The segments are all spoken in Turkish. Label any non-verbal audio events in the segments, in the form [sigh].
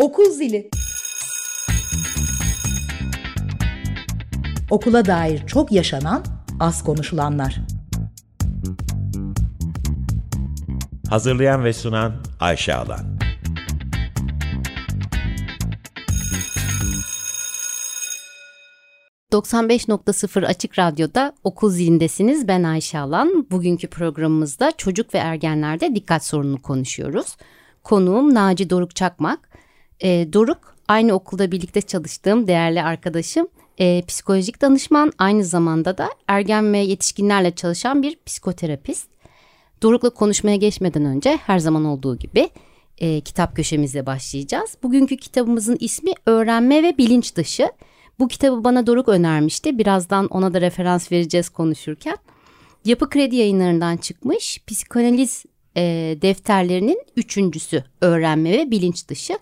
Okul zili. Okula dair çok yaşanan, az konuşulanlar. Hazırlayan ve sunan Ayşe Alan. ...95.0 Açık Radyo'da okul zilindesiniz. Ben Ayşe Alan. Bugünkü programımızda çocuk ve ergenlerde dikkat sorununu konuşuyoruz. Konuğum Naci Doruk Çakmak. E, Doruk aynı okulda birlikte çalıştığım değerli arkadaşım. E, psikolojik danışman aynı zamanda da ergen ve yetişkinlerle çalışan bir psikoterapist. Doruk'la konuşmaya geçmeden önce her zaman olduğu gibi e, kitap köşemizle başlayacağız. Bugünkü kitabımızın ismi Öğrenme ve Bilinç Dışı. Bu kitabı bana Doruk önermişti. Birazdan ona da referans vereceğiz konuşurken. Yapı Kredi yayınlarından çıkmış psikanaliz e, defterlerinin üçüncüsü Öğrenme ve Bilinç Dışı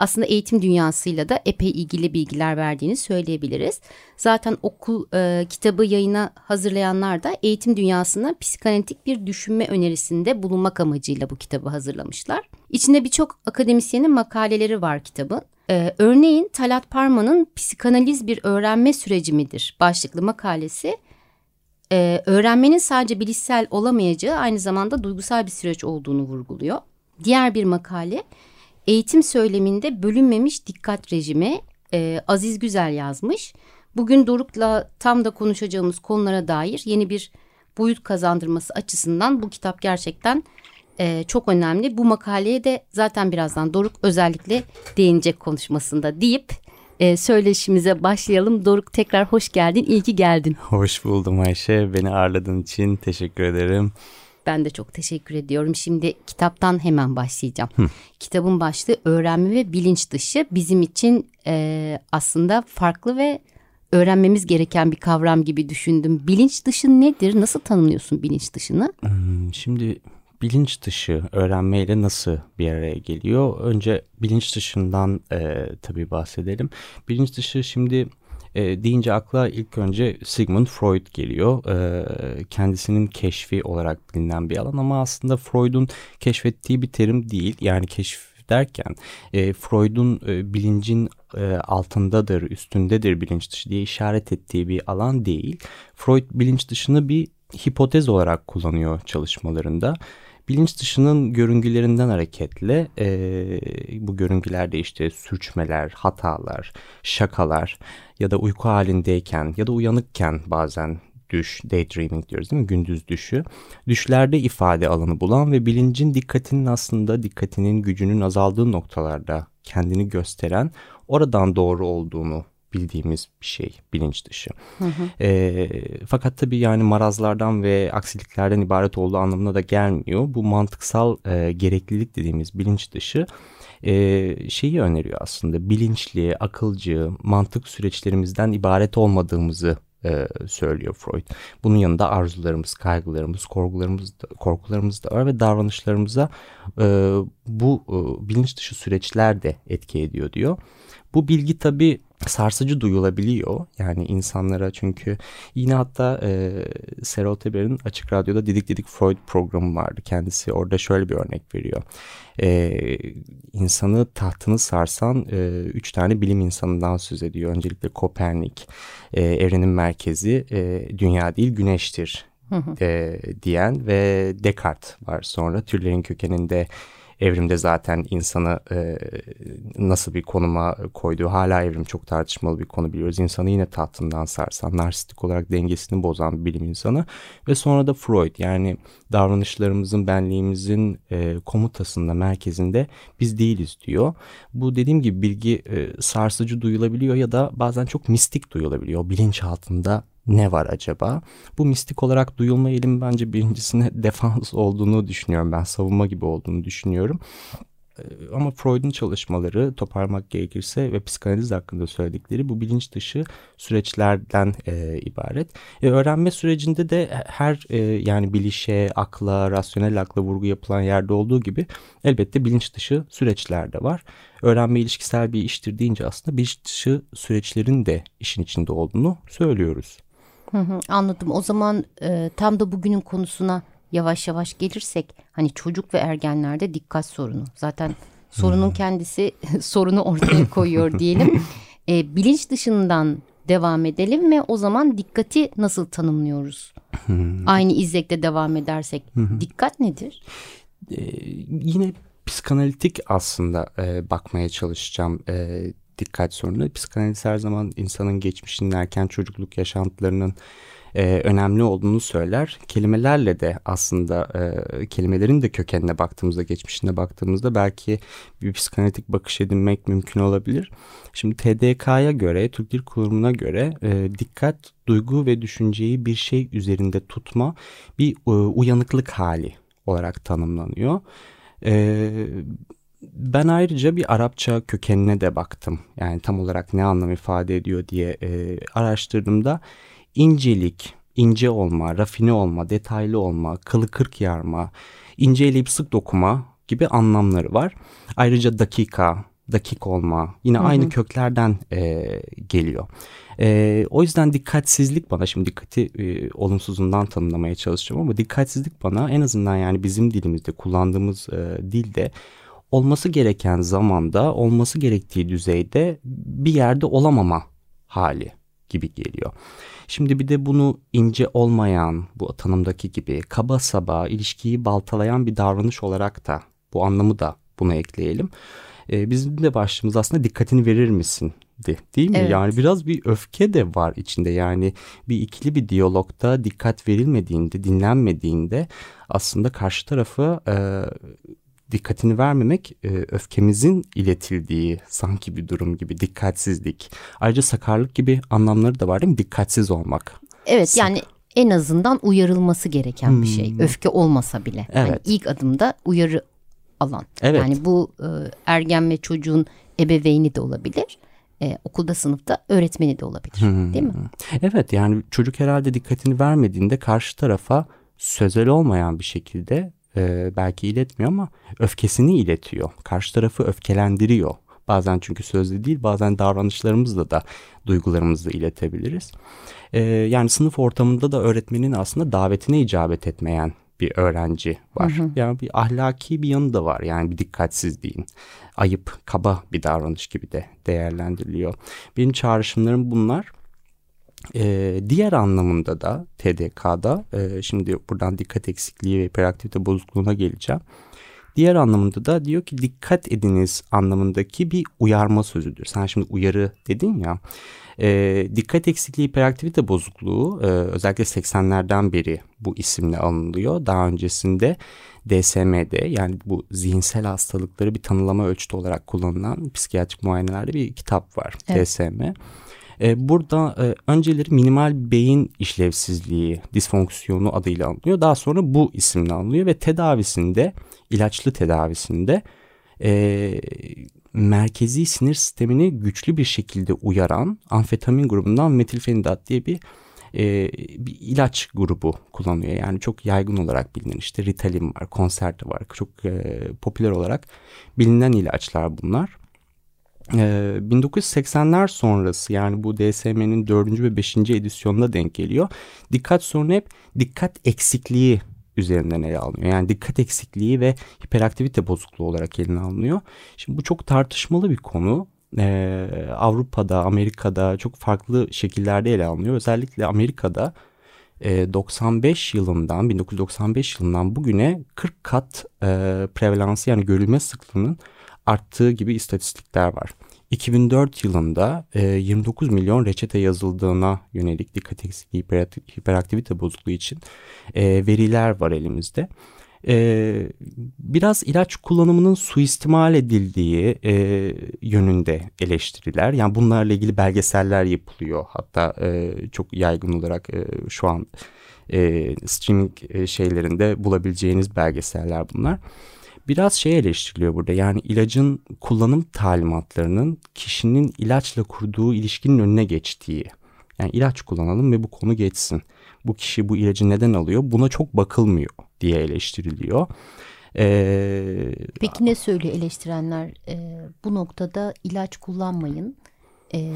aslında eğitim dünyasıyla da epey ilgili bilgiler verdiğini söyleyebiliriz. Zaten okul e, kitabı yayına hazırlayanlar da eğitim dünyasına psikanalitik bir düşünme önerisinde bulunmak amacıyla bu kitabı hazırlamışlar. İçinde birçok akademisyenin makaleleri var kitabın. Ee, örneğin Talat Parman'ın Psikanaliz bir öğrenme süreci midir başlıklı makalesi e, öğrenmenin sadece bilişsel olamayacağı aynı zamanda duygusal bir süreç olduğunu vurguluyor. Diğer bir makale eğitim söyleminde bölünmemiş dikkat rejimi e, Aziz Güzel yazmış. Bugün Doruk'la tam da konuşacağımız konulara dair yeni bir boyut kazandırması açısından bu kitap gerçekten e, çok önemli. Bu makaleye de zaten birazdan Doruk özellikle değinecek konuşmasında deyip e, söyleşimize başlayalım. Doruk tekrar hoş geldin, iyi ki geldin. Hoş buldum Ayşe, beni ağırladığın için teşekkür ederim. Ben de çok teşekkür ediyorum. Şimdi kitaptan hemen başlayacağım. Hı. Kitabın başlığı öğrenme ve bilinç dışı bizim için e, aslında farklı ve öğrenmemiz gereken bir kavram gibi düşündüm. Bilinç dışı nedir? Nasıl tanımlıyorsun bilinç dışını? Hmm, şimdi bilinç dışı öğrenmeyle nasıl bir araya geliyor? Önce bilinç dışından e, tabii bahsedelim. Bilinç dışı şimdi e, deyince akla ilk önce Sigmund Freud geliyor. E, kendisinin keşfi olarak bilinen bir alan ama aslında Freud'un keşfettiği bir terim değil. Yani keşif derken e, Freud'un e, bilincin e, altındadır, üstündedir bilinç dışı diye işaret ettiği bir alan değil. Freud bilinç dışını bir hipotez olarak kullanıyor çalışmalarında bilinç dışının görüngülerinden hareketle e, bu görüngülerde işte sürçmeler, hatalar, şakalar ya da uyku halindeyken ya da uyanıkken bazen düş, daydreaming diyoruz değil mi? Gündüz düşü. Düşlerde ifade alanı bulan ve bilincin dikkatinin aslında dikkatinin gücünün azaldığı noktalarda kendini gösteren oradan doğru olduğunu bildiğimiz bir şey bilinç dışı. Hı hı. E, fakat tabii yani marazlardan ve aksiliklerden ibaret olduğu anlamına da gelmiyor. Bu mantıksal e, gereklilik dediğimiz bilinç dışı e, şeyi öneriyor aslında bilinçli, akılcı, mantık süreçlerimizden ibaret olmadığımızı e, söylüyor Freud. Bunun yanında arzularımız, kaygılarımız, korkularımız da, korkularımız da var ve davranışlarımıza e, bu e, bilinç dışı süreçler de etki ediyor diyor. Bu bilgi tabii sarsıcı duyulabiliyor. Yani insanlara çünkü yine hatta e, Serol Teber'in Açık Radyo'da Didik Didik Freud programı vardı. Kendisi orada şöyle bir örnek veriyor. E, insanı tahtını sarsan e, üç tane bilim insanından söz ediyor. Öncelikle Kopernik, e, evrenin merkezi e, dünya değil güneştir e, diyen ve Descartes var sonra türlerin kökeninde evrimde zaten insanı e, nasıl bir konuma koyduğu hala evrim çok tartışmalı bir konu biliyoruz. İnsanı yine tahtından sarsan, narsistik olarak dengesini bozan bir bilim insanı ve sonra da Freud yani davranışlarımızın, benliğimizin e, komutasında, merkezinde biz değiliz diyor. Bu dediğim gibi bilgi e, sarsıcı duyulabiliyor ya da bazen çok mistik duyulabiliyor. Bilinç altında ne var acaba? Bu mistik olarak duyulma eğilimi bence birincisine [laughs] defans olduğunu düşünüyorum. Ben savunma gibi olduğunu düşünüyorum. Ee, ama Freud'un çalışmaları toparlamak gerekirse ve psikanaliz hakkında söyledikleri bu bilinç dışı süreçlerden e, ibaret. E, öğrenme sürecinde de her e, yani bilişe, akla, rasyonel akla vurgu yapılan yerde olduğu gibi elbette bilinç dışı süreçler de var. Öğrenme ilişkisel bir iştir deyince aslında bilinç dışı süreçlerin de işin içinde olduğunu söylüyoruz. Hı hı, anladım. O zaman e, tam da bugünün konusuna yavaş yavaş gelirsek hani çocuk ve ergenlerde dikkat sorunu. Zaten sorunun kendisi [laughs] sorunu ortaya koyuyor diyelim. E, bilinç dışından devam edelim mi? O zaman dikkati nasıl tanımlıyoruz? Aynı izlekte devam edersek dikkat nedir? Ee, yine psikanalitik aslında e, bakmaya çalışacağım e, dikkat sorununa. Psikanaliz her zaman insanın geçmişinin erken çocukluk yaşantılarının e, önemli olduğunu söyler. Kelimelerle de aslında e, kelimelerin de kökenine baktığımızda, geçmişine baktığımızda belki bir psikanalitik bakış edinmek mümkün olabilir. Şimdi TDK'ya göre, Türk Dil Kurumu'na göre e, dikkat, duygu ve düşünceyi bir şey üzerinde tutma bir e, uyanıklık hali olarak tanımlanıyor. E, ben ayrıca bir Arapça kökenine de baktım. Yani tam olarak ne anlam ifade ediyor diye e, araştırdığımda incelik, ince olma, rafine olma, detaylı olma, kılı kırk yarma, ince eleyip sık dokuma gibi anlamları var. Ayrıca dakika, dakik olma yine hı hı. aynı köklerden e, geliyor. E, o yüzden dikkatsizlik bana şimdi dikkati e, olumsuzundan tanımlamaya çalışacağım ama dikkatsizlik bana en azından yani bizim dilimizde kullandığımız e, dilde olması gereken zamanda olması gerektiği düzeyde bir yerde olamama hali gibi geliyor. Şimdi bir de bunu ince olmayan bu tanımdaki gibi kaba saba ilişkiyi baltalayan bir davranış olarak da bu anlamı da buna ekleyelim. Ee, bizim de başlığımız aslında dikkatini verir misin? De, değil mi? Evet. Yani biraz bir öfke de var içinde. Yani bir ikili bir diyalogda dikkat verilmediğinde, dinlenmediğinde aslında karşı tarafı e, dikkatini vermemek e, öfkemizin iletildiği sanki bir durum gibi dikkatsizlik. Ayrıca sakarlık gibi anlamları da var değil mi? Dikkatsiz olmak. Evet Sak yani en azından uyarılması gereken hmm. bir şey. Hmm. Öfke olmasa bile. Evet. Yani ilk adımda uyarı alan. Evet. Yani bu e, ergen ve çocuğun ebeveyni de olabilir. E, okulda sınıfta öğretmeni de olabilir hmm. değil mi? Evet yani çocuk herhalde dikkatini vermediğinde karşı tarafa sözel olmayan bir şekilde e, belki iletmiyor ama öfkesini iletiyor. Karşı tarafı öfkelendiriyor. Bazen çünkü sözlü değil bazen davranışlarımızla da duygularımızı iletebiliriz. E, yani sınıf ortamında da öğretmenin aslında davetine icabet etmeyen bir öğrenci var. Hı hı. Yani bir ahlaki bir yanı da var. Yani bir dikkatsizliğin, ayıp, kaba bir davranış gibi de değerlendiriliyor. Benim çağrışımlarım bunlar. Ee, diğer anlamında da TDK'da e, şimdi buradan dikkat eksikliği ve hiperaktivite bozukluğuna geleceğim. Diğer anlamında da diyor ki dikkat ediniz anlamındaki bir uyarma sözüdür. Sen şimdi uyarı dedin ya. E, dikkat eksikliği hiperaktivite bozukluğu e, özellikle 80'lerden beri bu isimle anılıyor. Daha öncesinde DSM'de yani bu zihinsel hastalıkları bir tanılama ölçütü olarak kullanılan psikiyatrik muayenelerde bir kitap var. Evet. DSM. E, burada e, önceleri minimal beyin işlevsizliği, disfonksiyonu adıyla anılıyor. Daha sonra bu isimle anılıyor ve tedavisinde, ilaçlı tedavisinde e, merkezi sinir sistemini güçlü bir şekilde uyaran amfetamin grubundan metilfenidat diye bir e, bir ilaç grubu kullanıyor. Yani çok yaygın olarak bilinen işte Ritalin var, Concerta var. Çok e, popüler olarak bilinen ilaçlar bunlar. 1980'ler ee, sonrası yani bu DSM'nin 4. ve 5. edisyonuna denk geliyor. Dikkat sorunu hep dikkat eksikliği üzerinden ele alınıyor. Yani dikkat eksikliği ve hiperaktivite bozukluğu olarak eline alınıyor. Şimdi bu çok tartışmalı bir konu. Ee, Avrupa'da, Amerika'da çok farklı şekillerde ele alınıyor. Özellikle Amerika'da e, 95 yılından, 1995 yılından bugüne 40 kat e, prevalansı yani görülme sıklığının arttığı gibi istatistikler var. 2004 yılında e, 29 milyon reçete yazıldığına yönelik dikkat eksikliği hiperaktivite bozukluğu için e, veriler var elimizde. E, biraz ilaç kullanımının suistimal edildiği e, yönünde eleştiriler. Yani bunlarla ilgili belgeseller yapılıyor. Hatta e, çok yaygın olarak e, şu an e, streaming e, şeylerinde bulabileceğiniz belgeseller bunlar biraz şey eleştiriliyor burada. Yani ilacın kullanım talimatlarının kişinin ilaçla kurduğu ilişkinin önüne geçtiği. Yani ilaç kullanalım ve bu konu geçsin. Bu kişi bu ilacı neden alıyor? Buna çok bakılmıyor diye eleştiriliyor. Ee, Peki ne söylüyor eleştirenler? Ee, bu noktada ilaç kullanmayın. Ee,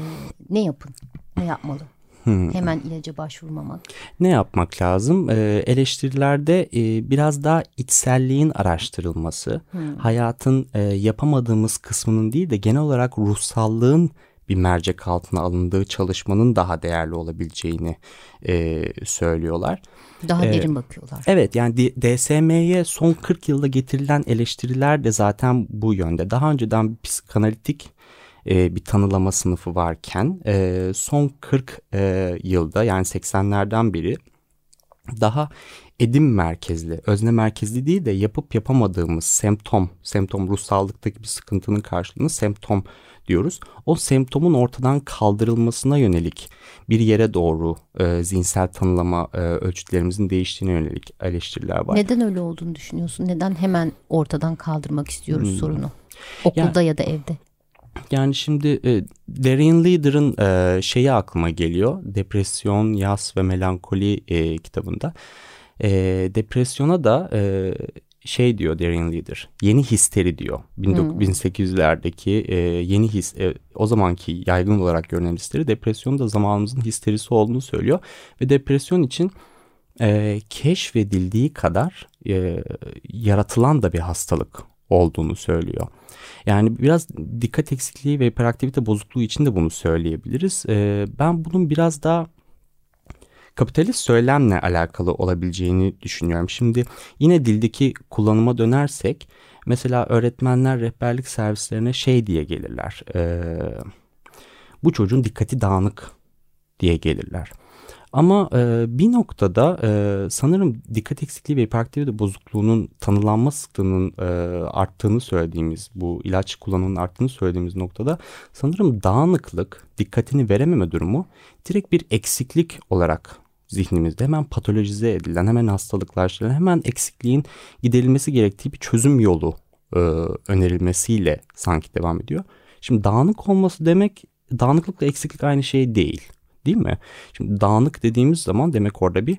ne yapın? Ne yapmalı? Hmm. Hemen ilaca başvurmamak. Ne yapmak lazım? Ee, eleştirilerde e, biraz daha içselliğin araştırılması, hmm. hayatın e, yapamadığımız kısmının değil de genel olarak ruhsallığın bir mercek altına alındığı çalışmanın daha değerli olabileceğini e, söylüyorlar. Daha ee, derin bakıyorlar. Evet yani DSM'ye son 40 yılda getirilen eleştiriler de zaten bu yönde. Daha önceden psikanalitik e, bir tanılama sınıfı varken e, son 40 e, yılda yani 80'lerden beri daha edim merkezli, özne merkezli değil de yapıp yapamadığımız semptom, semptom ruhsallıktaki bir sıkıntının karşılığını semptom diyoruz. O semptomun ortadan kaldırılmasına yönelik bir yere doğru e, zihinsel tanılama e, ölçütlerimizin değiştiğine yönelik eleştiriler var. Neden öyle olduğunu düşünüyorsun? Neden hemen ortadan kaldırmak istiyoruz hmm. sorunu? Okulda ya, ya da evde. Yani şimdi e, Darian Leader'ın e, şeyi aklıma geliyor. Depresyon, Yas ve Melankoli e, kitabında. E, depresyona da e, şey diyor Darian Leader. Yeni histeri diyor. Hmm. 1800'lerdeki e, yeni his e, o zamanki yaygın olarak görünen histeri depresyon da zamanımızın histerisi olduğunu söylüyor ve depresyon için e, keşfedildiği kadar e, yaratılan da bir hastalık olduğunu söylüyor. Yani biraz dikkat eksikliği ve hiperaktivite bozukluğu için de bunu söyleyebiliriz. E, ben bunun biraz daha kapitalist söylemle alakalı olabileceğini düşünüyorum. Şimdi yine dildeki kullanıma dönersek mesela öğretmenler rehberlik servislerine şey diye gelirler. E, bu çocuğun dikkati dağınık diye gelirler. Ama e, bir noktada e, sanırım dikkat eksikliği ve hiperaktivite bozukluğunun tanılanma sıklığının e, arttığını söylediğimiz bu ilaç kullanımının arttığını söylediğimiz noktada sanırım dağınıklık, dikkatini verememe durumu direkt bir eksiklik olarak zihnimizde hemen patolojize edilen, hemen hastalıklaştırılan, hemen eksikliğin giderilmesi gerektiği bir çözüm yolu e, önerilmesiyle sanki devam ediyor. Şimdi dağınık olması demek dağınıklıkla eksiklik aynı şey değil. Değil mi? Şimdi dağınık dediğimiz zaman demek orada bir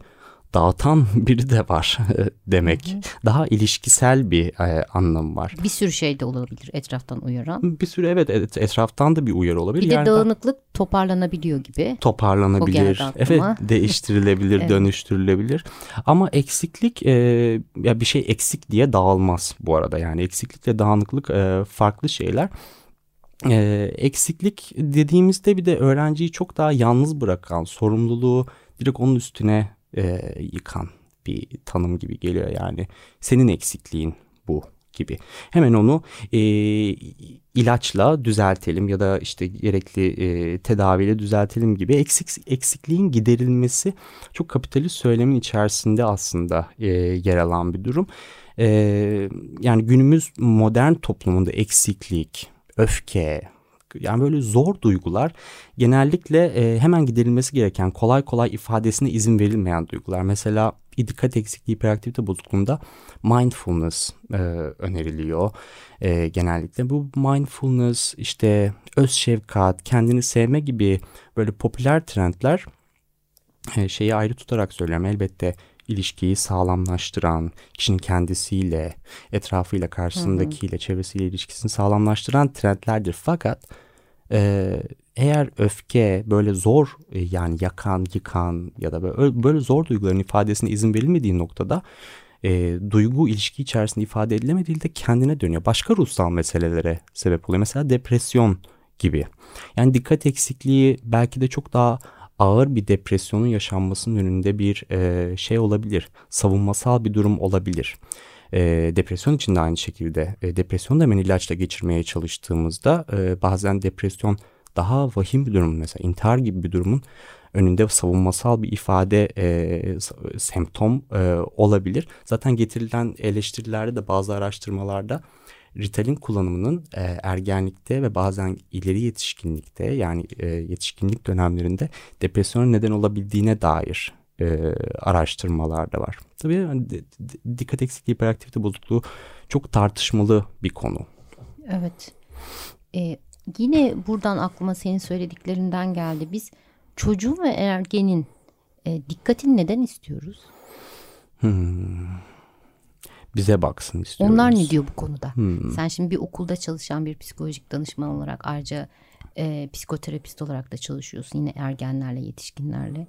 dağıtan [laughs] biri de var [laughs] demek. Hı hı. Daha ilişkisel bir e, anlamı var. Bir sürü şey de olabilir etraftan uyaran. Bir sürü evet etraftan da bir uyarı olabilir. Bir de dağınıklık da, toparlanabiliyor gibi. Toparlanabilir. Evet [laughs] değiştirilebilir, evet. dönüştürülebilir. Ama eksiklik e, ya bir şey eksik diye dağılmaz bu arada. Yani eksiklikle dağınıklık e, farklı şeyler. Ee, eksiklik dediğimizde bir de öğrenciyi çok daha yalnız bırakan, sorumluluğu direkt onun üstüne e, yıkan bir tanım gibi geliyor yani. Senin eksikliğin bu gibi. Hemen onu e, ilaçla düzeltelim ya da işte gerekli e, tedaviyle düzeltelim gibi eksik eksikliğin giderilmesi çok kapitalist söylemin içerisinde aslında e, yer alan bir durum. E, yani günümüz modern toplumunda eksiklik, öfke, yani böyle zor duygular genellikle e, hemen giderilmesi gereken kolay kolay ifadesine izin verilmeyen duygular. Mesela dikkat eksikliği hiperaktivite bozukluğunda mindfulness e, öneriliyor e, genellikle. Bu mindfulness işte öz şefkat, kendini sevme gibi böyle popüler trendler e, şeyi ayrı tutarak söylüyorum elbette ilişkiyi sağlamlaştıran, kişinin kendisiyle, etrafıyla, karşısındakiyle, çevresiyle ilişkisini sağlamlaştıran trendlerdir. Fakat e, eğer öfke böyle zor e, yani yakan, yıkan ya da böyle, böyle zor duyguların ifadesine izin verilmediği noktada e, duygu ilişki içerisinde ifade edilemediğinde kendine dönüyor. Başka ruhsal meselelere sebep oluyor. Mesela depresyon gibi. Yani dikkat eksikliği belki de çok daha ağır bir depresyonun yaşanmasının önünde bir e, şey olabilir. Savunmasal bir durum olabilir. E, depresyon için de aynı şekilde. E, depresyon da hemen ilaçla geçirmeye çalıştığımızda e, bazen depresyon daha vahim bir durum mesela intihar gibi bir durumun önünde savunmasal bir ifade e, semptom e, olabilir. Zaten getirilen eleştirilerde de bazı araştırmalarda Ritalin kullanımının e, ergenlikte ve bazen ileri yetişkinlikte yani e, yetişkinlik dönemlerinde depresyona neden olabildiğine dair e, araştırmalar da var. Tabii yani, dikkat eksikliği hiperaktivite bozukluğu çok tartışmalı bir konu. Evet. Ee, yine buradan aklıma senin söylediklerinden geldi. Biz çocuğun ve ergenin e, dikkatini neden istiyoruz? Hmm bize baksın istiyoruz. Onlar ne diyor bu konuda? Hmm. Sen şimdi bir okulda çalışan bir psikolojik danışman olarak ayrıca e, psikoterapist olarak da çalışıyorsun. Yine ergenlerle, yetişkinlerle.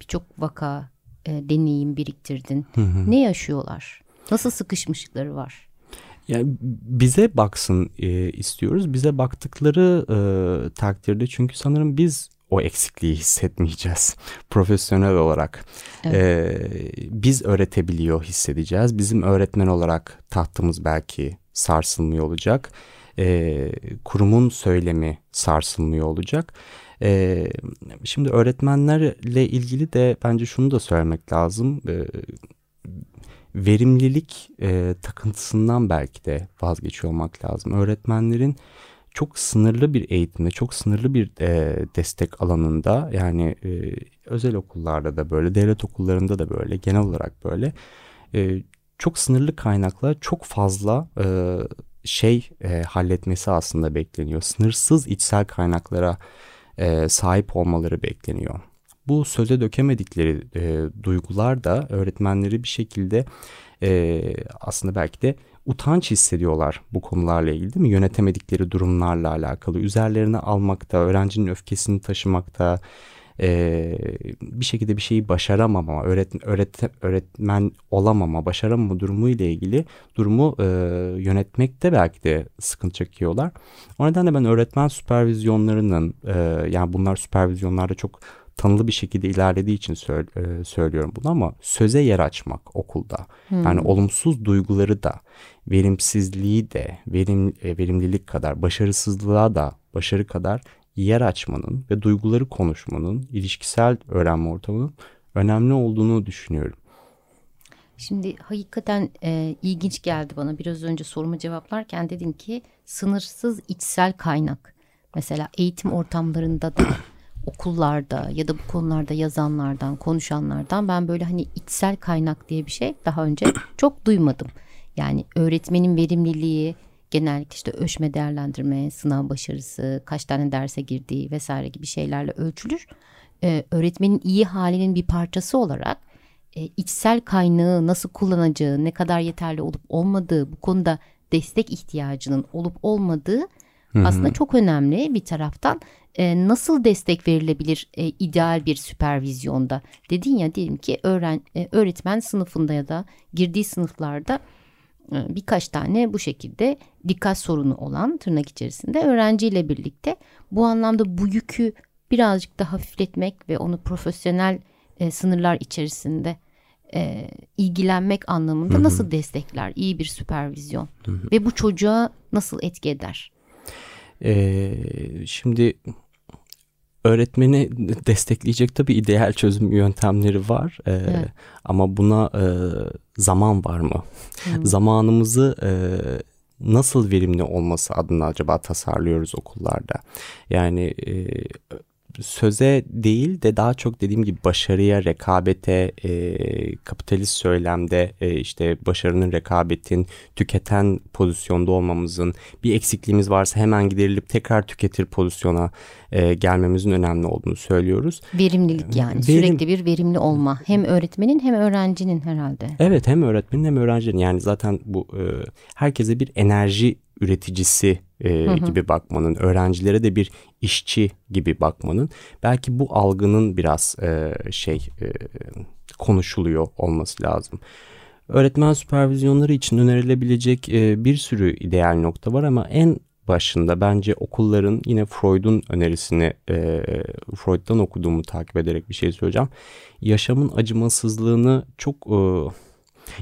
Birçok vaka, e, deneyim biriktirdin. Ne yaşıyorlar? Nasıl sıkışmışlıkları var? Yani bize baksın e, istiyoruz. Bize baktıkları e, takdirde çünkü sanırım biz o eksikliği hissetmeyeceğiz [laughs] profesyonel olarak. Evet. Ee, biz öğretebiliyor hissedeceğiz. Bizim öğretmen olarak tahtımız belki sarsılmıyor olacak. Ee, kurumun söylemi sarsılmıyor olacak. Ee, şimdi öğretmenlerle ilgili de bence şunu da söylemek lazım. Ee, verimlilik e, takıntısından belki de vazgeçiyor olmak lazım. Öğretmenlerin çok sınırlı bir eğitimde, çok sınırlı bir e, destek alanında yani e, özel okullarda da böyle, devlet okullarında da böyle, genel olarak böyle e, çok sınırlı kaynakla çok fazla e, şey e, halletmesi aslında bekleniyor. Sınırsız içsel kaynaklara e, sahip olmaları bekleniyor. Bu söze dökemedikleri e, duygular da öğretmenleri bir şekilde e, aslında belki de utanç hissediyorlar bu konularla ilgili değil mi? Yönetemedikleri durumlarla alakalı. Üzerlerine almakta, öğrencinin öfkesini taşımakta, e, bir şekilde bir şeyi başaramama, öğret, öğret, öğretmen olamama, başaramama durumu ile ilgili durumu e, yönetmekte belki de sıkıntı çekiyorlar. O nedenle ben öğretmen süpervizyonlarının, e, yani bunlar süpervizyonlarda çok tanılı bir şekilde ilerlediği için e, söylüyorum bunu ama söze yer açmak okulda. Hmm. Yani olumsuz duyguları da, verimsizliği de, verim e, verimlilik kadar, başarısızlığa da başarı kadar yer açmanın ve duyguları konuşmanın, ilişkisel öğrenme ortamının önemli olduğunu düşünüyorum. Şimdi hakikaten e, ilginç geldi bana. Biraz önce sorumu cevaplarken dedin ki sınırsız içsel kaynak. Mesela eğitim ortamlarında da [clears throat] okullarda ya da bu konularda yazanlardan, konuşanlardan ben böyle hani içsel kaynak diye bir şey daha önce [clears throat] çok duymadım. Yani öğretmenin verimliliği, genellikle işte ölçme değerlendirme, sınav başarısı, kaç tane derse girdiği vesaire gibi şeylerle ölçülür. Ee, öğretmenin iyi halinin bir parçası olarak e, içsel kaynağı nasıl kullanacağı, ne kadar yeterli olup olmadığı, bu konuda destek ihtiyacının olup olmadığı Hı-hı. aslında çok önemli bir taraftan. E, nasıl destek verilebilir e, ideal bir süpervizyonda? Dedin ya diyelim ki öğren, e, öğretmen sınıfında ya da girdiği sınıflarda e, birkaç tane bu şekilde dikkat sorunu olan tırnak içerisinde öğrenciyle birlikte bu anlamda bu yükü birazcık da hafifletmek ve onu profesyonel e, sınırlar içerisinde e, ilgilenmek anlamında Hı-hı. nasıl destekler iyi bir süpervizyon Hı-hı. ve bu çocuğa nasıl etki eder? Ee, şimdi öğretmeni destekleyecek tabii ideal çözüm yöntemleri var. Ee, evet. Ama buna e, zaman var mı? Hmm. Zamanımızı e, nasıl verimli olması adına acaba tasarlıyoruz okullarda? Yani e, söze değil de daha çok dediğim gibi başarıya, rekabete, e, kapitalist söylemde e, işte başarının, rekabetin, tüketen pozisyonda olmamızın bir eksikliğimiz varsa hemen giderilip tekrar tüketir pozisyona e, gelmemizin önemli olduğunu söylüyoruz. Verimlilik yani Verim, sürekli bir verimli olma hem öğretmenin hem öğrencinin herhalde. Evet hem öğretmenin hem öğrencinin yani zaten bu e, herkese bir enerji üreticisi e, hı hı. gibi bakmanın, öğrencilere de bir işçi gibi bakmanın belki bu algının biraz e, şey e, konuşuluyor olması lazım. Öğretmen süpervizyonları için önerilebilecek e, bir sürü ideal nokta var ama en başında bence okulların yine Freud'un önerisini e, Freud'dan okuduğumu takip ederek bir şey söyleyeceğim. Yaşamın acımasızlığını çok e,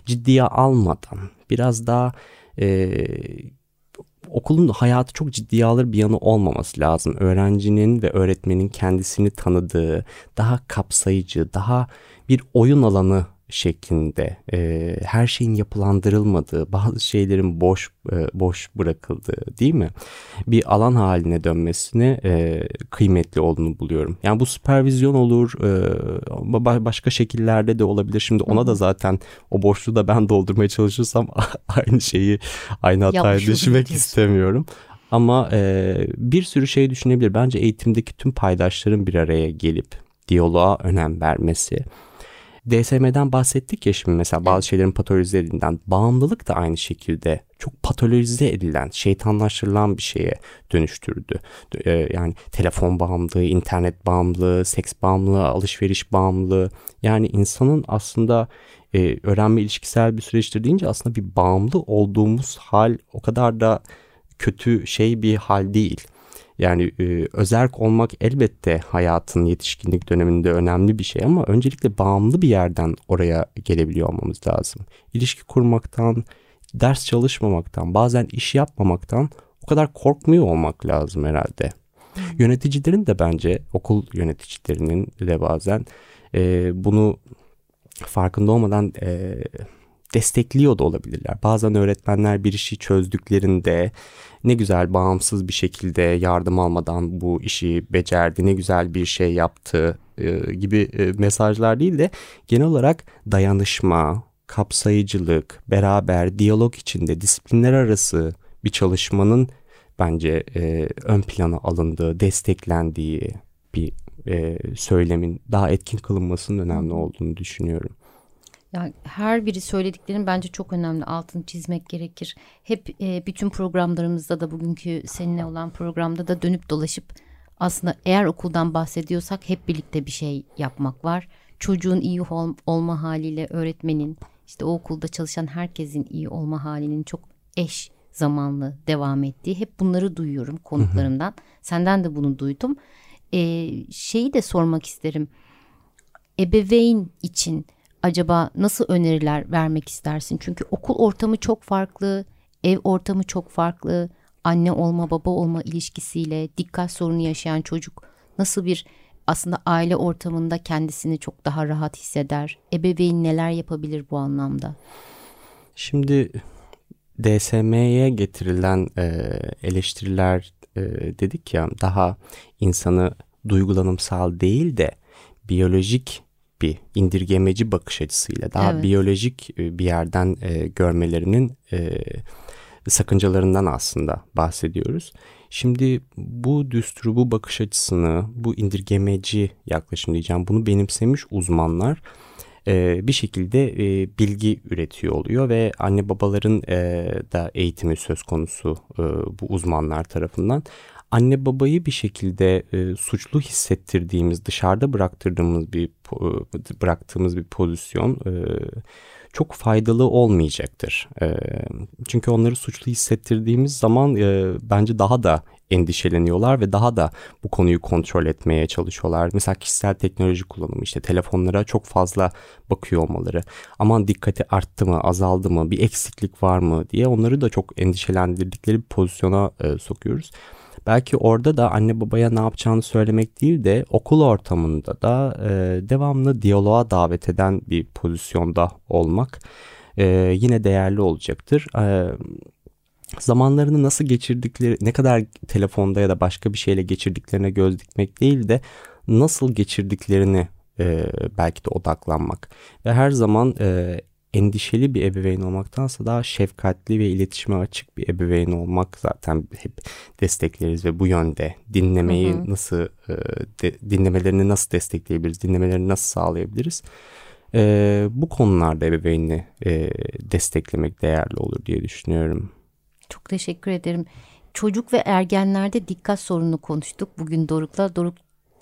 ciddiye almadan biraz daha e, okulun hayatı çok ciddiye alır bir yanı olmaması lazım. Öğrencinin ve öğretmenin kendisini tanıdığı, daha kapsayıcı, daha bir oyun alanı şeklinde e, her şeyin yapılandırılmadığı, bazı şeylerin boş e, boş bırakıldığı değil mi? Bir alan haline dönmesine e, kıymetli olduğunu buluyorum. Yani bu süpervizyon olur, e, başka şekillerde de olabilir. Şimdi ona da zaten o boşluğu da ben doldurmaya çalışırsam [laughs] aynı şeyi, aynı hatayı düşmek istemiyorum. Ama e, bir sürü şey düşünebilir. Bence eğitimdeki tüm paydaşların bir araya gelip diyaloğa önem vermesi DSM'den bahsettik ya şimdi mesela bazı şeylerin patolojize edildiğinden bağımlılık da aynı şekilde çok patolojize edilen, şeytanlaştırılan bir şeye dönüştürdü. Ee, yani telefon bağımlılığı, internet bağımlılığı, seks bağımlılığı, alışveriş bağımlılığı. Yani insanın aslında e, öğrenme ilişkisel bir süreçtir deyince aslında bir bağımlı olduğumuz hal o kadar da kötü şey bir hal değil. Yani e, özerk olmak elbette hayatın yetişkinlik döneminde önemli bir şey ama öncelikle bağımlı bir yerden oraya gelebiliyor olmamız lazım. İlişki kurmaktan, ders çalışmamaktan, bazen iş yapmamaktan o kadar korkmuyor olmak lazım herhalde. Yöneticilerin de bence okul yöneticilerinin de bazen e, bunu farkında olmadan e, destekliyor da olabilirler. Bazen öğretmenler bir işi çözdüklerinde ne güzel bağımsız bir şekilde yardım almadan bu işi becerdi, ne güzel bir şey yaptı e, gibi e, mesajlar değil de genel olarak dayanışma, kapsayıcılık, beraber diyalog içinde disiplinler arası bir çalışmanın bence e, ön plana alındığı, desteklendiği bir e, söylemin daha etkin kılınmasının önemli olduğunu düşünüyorum. Yani her biri söylediklerin bence çok önemli altını çizmek gerekir. Hep e, bütün programlarımızda da bugünkü seninle olan programda da dönüp dolaşıp aslında eğer okuldan bahsediyorsak hep birlikte bir şey yapmak var. Çocuğun iyi ol, olma haliyle öğretmenin işte o okulda çalışan herkesin iyi olma halinin çok eş zamanlı devam ettiği hep bunları duyuyorum konuklarımdan. Senden de bunu duydum. E, şeyi de sormak isterim. Ebeveyn için acaba nasıl öneriler vermek istersin? Çünkü okul ortamı çok farklı, ev ortamı çok farklı. Anne olma baba olma ilişkisiyle dikkat sorunu yaşayan çocuk nasıl bir aslında aile ortamında kendisini çok daha rahat hisseder? Ebeveyn neler yapabilir bu anlamda? Şimdi DSM'ye getirilen e, eleştiriler e, dedik ya daha insanı duygulanımsal değil de biyolojik bir indirgemeci bakış açısıyla daha evet. biyolojik e, bir yerden e, görmelerinin e, sakıncalarından aslında bahsediyoruz. Şimdi bu düsturu, bu bakış açısını, bu indirgemeci yaklaşım diyeceğim bunu benimsemiş uzmanlar e, bir şekilde e, bilgi üretiyor oluyor ve anne babaların da eğitimi söz konusu bu uzmanlar tarafından anne babayı bir şekilde e, suçlu hissettirdiğimiz, dışarıda bıraktırdığımız bir e, bıraktığımız bir pozisyon e, çok faydalı olmayacaktır. E, çünkü onları suçlu hissettirdiğimiz zaman e, bence daha da endişeleniyorlar ve daha da bu konuyu kontrol etmeye çalışıyorlar. Mesela kişisel teknoloji kullanımı işte telefonlara çok fazla bakıyor olmaları. Aman dikkati arttı mı azaldı mı bir eksiklik var mı diye onları da çok endişelendirdikleri bir pozisyona e, sokuyoruz. Belki orada da anne babaya ne yapacağını söylemek değil de okul ortamında da e, devamlı diyaloğa davet eden bir pozisyonda olmak e, yine değerli olacaktır. E, zamanlarını nasıl geçirdikleri, ne kadar telefonda ya da başka bir şeyle geçirdiklerine göz dikmek değil de nasıl geçirdiklerini e, belki de odaklanmak ve her zaman e, endişeli bir ebeveyn olmaktansa daha şefkatli ve iletişime açık bir ebeveyn olmak zaten hep destekleriz ve bu yönde dinlemeyi hı hı. nasıl e, de, dinlemelerini nasıl destekleyebiliriz, dinlemelerini nasıl sağlayabiliriz? E, bu konularda ebeveynini e, desteklemek değerli olur diye düşünüyorum. Çok teşekkür ederim. Çocuk ve ergenlerde dikkat sorununu konuştuk. Bugün Doruk'la Doruk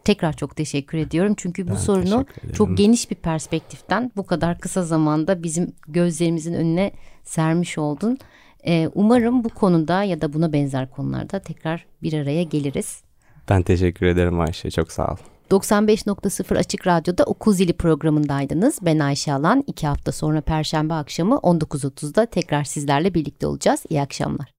tekrar çok teşekkür ediyorum. Çünkü bu ben sorunu çok geniş bir perspektiften bu kadar kısa zamanda bizim gözlerimizin önüne sermiş oldun. Ee, umarım bu konuda ya da buna benzer konularda tekrar bir araya geliriz. Ben teşekkür ederim Ayşe. Çok sağ ol. 95.0 Açık Radyo'da Okul Zili programındaydınız. Ben Ayşe Alan. İki hafta sonra Perşembe akşamı 19.30'da tekrar sizlerle birlikte olacağız. İyi akşamlar.